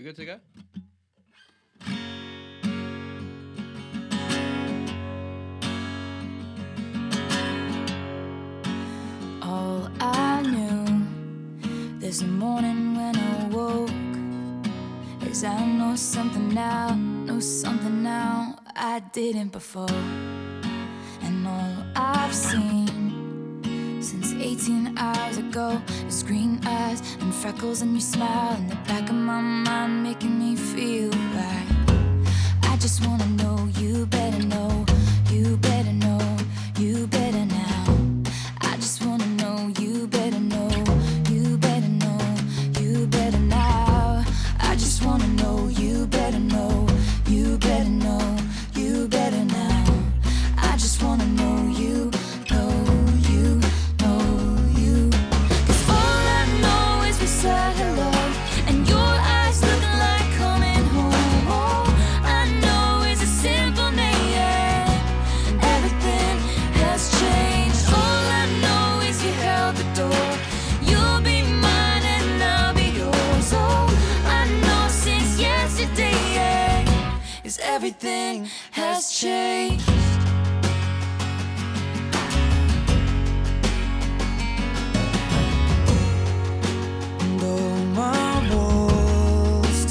We good to go? All I knew this morning when I woke is I know something now, know something now I didn't before. And all I've seen go is green eyes and freckles and your smile in the back of my mind making me feel like I just wanna know you better know, you better know, you better now. I just wanna know you better know, you better know, you better now. I just wanna know you better know. Cause everything has changed. And my walls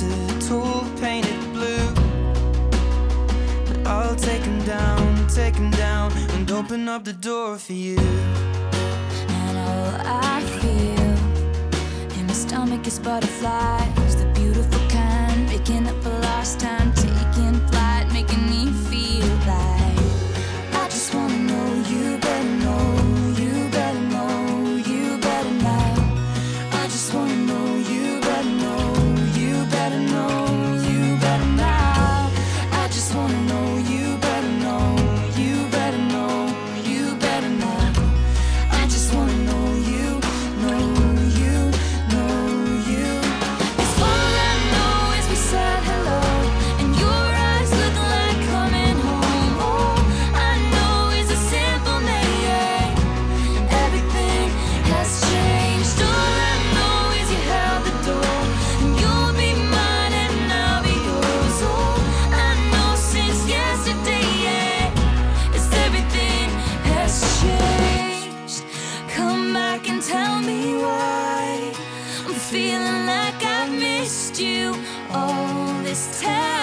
tall, painted blue, but I'll down, down, and open up the door for you. And all I feel in my stomach is butterflies, the beautiful kind, picking up the lost time. feeling like I missed you all this time.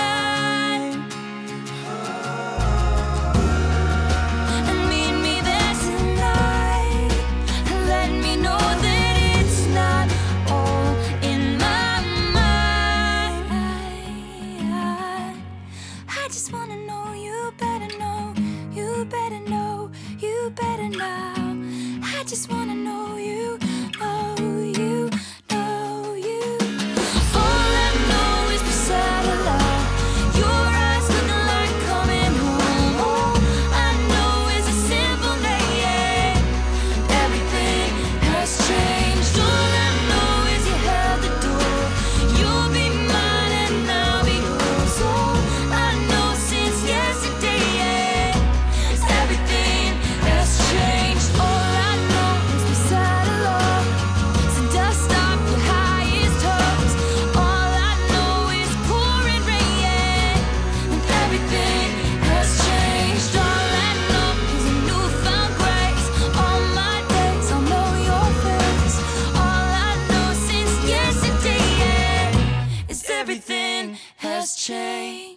has.